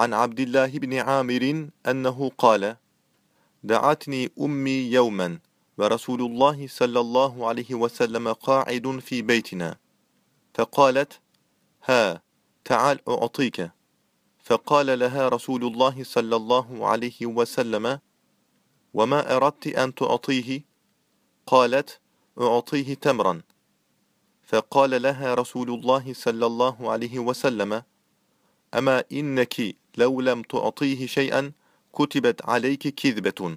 عن عبد الله بن عامر أنه قال دعتني أمي يوما ورسول الله صلى الله عليه وسلم قاعد في بيتنا. فقالت ها تعال أعطيك. فقال لها رسول الله صلى الله عليه وسلم وما أردت أن تعطيه؟ قالت أعطيه تمرا. فقال لها رسول الله صلى الله عليه وسلم أما إنك لو لم تعطيه شيئا كتبت عليك كذبة.